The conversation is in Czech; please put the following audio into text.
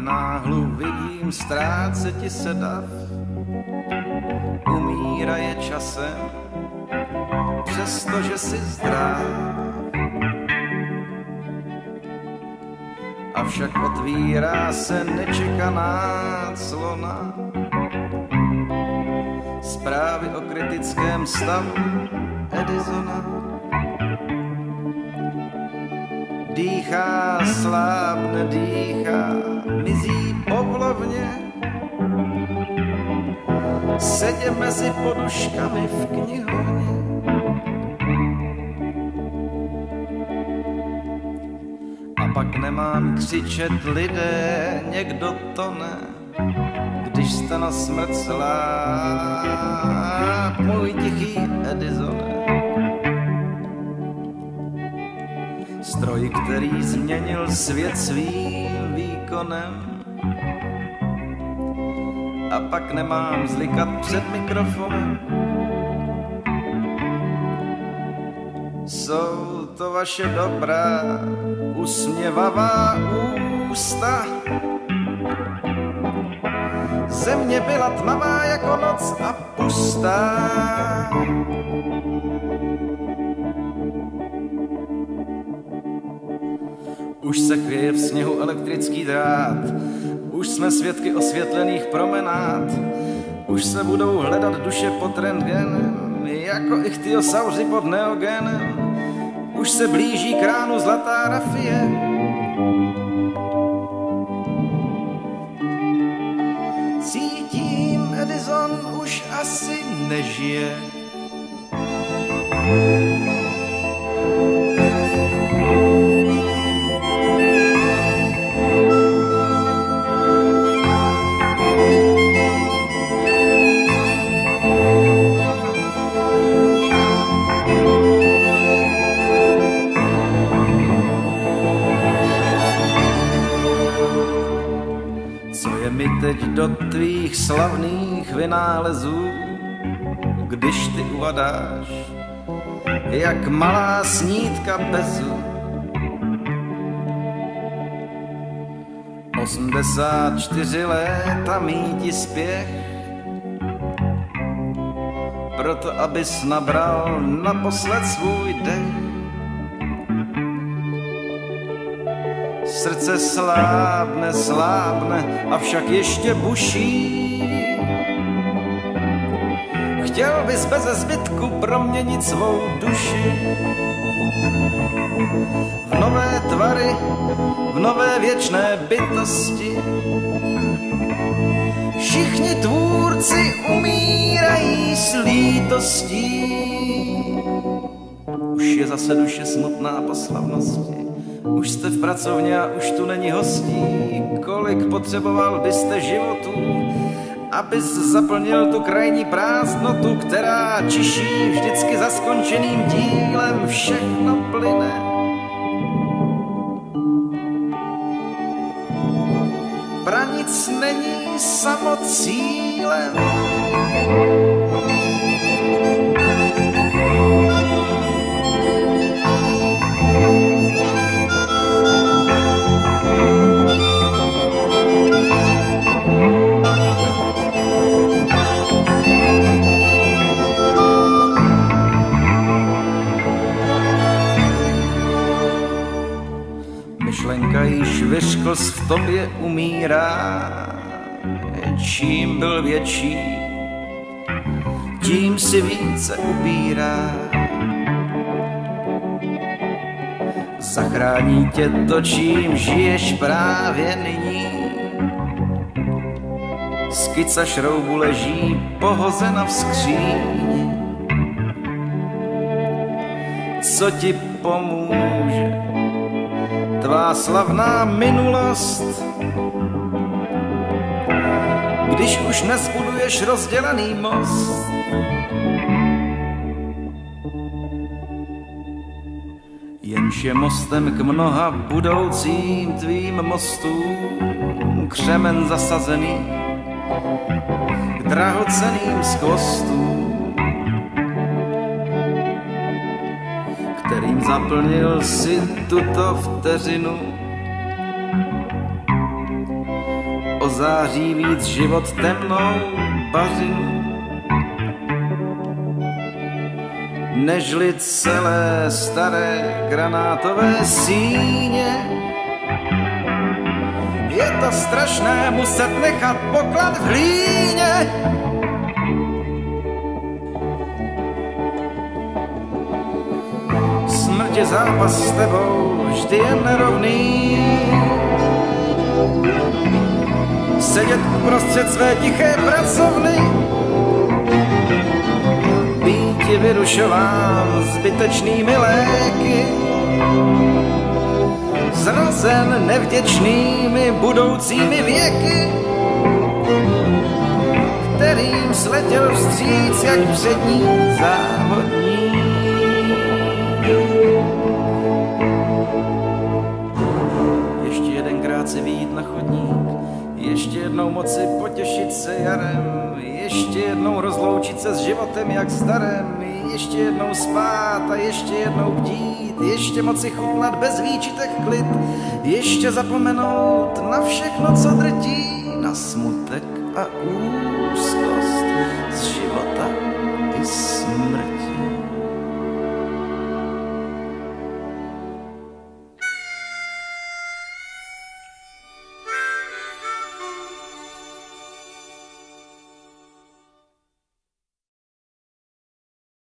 nenáhlu vidím ztrácet ti se dav, umíraje časem, přestože si zdrav. Avšak otvírá se nečekaná clona, zprávy o kritickém stavu Edisona. Dýchá, slábne, dýchá, mizí povlovně. Sedě mezi poduškami v knihovně. A pak nemám křičet lidé, někdo to ne, když jste na smrt sláp, můj tichý Edisone. Stroj, který změnil svět svým výkonem. A pak nemám zlikat před mikrofonem. Jsou to vaše dobrá, usměvavá ústa. Země byla tmavá jako noc a pustá. Už se chvěje v sněhu elektrický drát, už jsme svědky osvětlených promenád, už se budou hledat duše pod rentgenem, jako ichtyosauři pod neogenem. Už se blíží kránu zlatá rafie, Cítím, Edison už asi nežije. Teď do tvých slavných vynálezů, když ty uvadáš, jak malá snídka bezu. 84 let a míti spěch, proto abys nabral naposled svůj dech. Srdce slábne, slábne, avšak ještě buší. Chtěl bys bez zbytku proměnit svou duši v nové tvary, v nové věčné bytosti. Všichni tvůrci umírají s lítostí. Už je zase duše smutná po slavnosti už jste v pracovně a už tu není hostí. Kolik potřeboval byste životů, abys zaplnil tu krajní prázdnotu, která čiší vždycky za skončeným dílem všechno plyne. Pranic není samocílem. Vyřkos v tobě umírá, čím byl větší, tím si více ubírá. Zachrání tě to, čím žiješ právě nyní. Skica šroubu leží pohozena v skříni. Co ti pomůže? Tvá slavná minulost. když už nezbuduješ rozdělený most. Jenž je mostem k mnoha budoucím tvým mostům, křemen zasazený k drahoceným kterým zaplnil si tuto vteřinu ozáří víc život temnou bařinu. Nežli celé staré granátové síně. Je to strašné muset nechat poklad v hlíně. Je zápas s tebou vždy je nerovný sedět uprostřed své tiché pracovny. Býti vyrušován zbytečnými léky, zrazen nevděčnými budoucími věky, kterým sletěl vstříc jak přední závodní. Si vyjít na chodník, ještě jednou moci potěšit se jarem, ještě jednou rozloučit se s životem jak s darem, ještě jednou spát a ještě jednou bdít, ještě moci chutnat bez výčitek klid, ještě zapomenout na všechno, co drtí, na smutek a úd.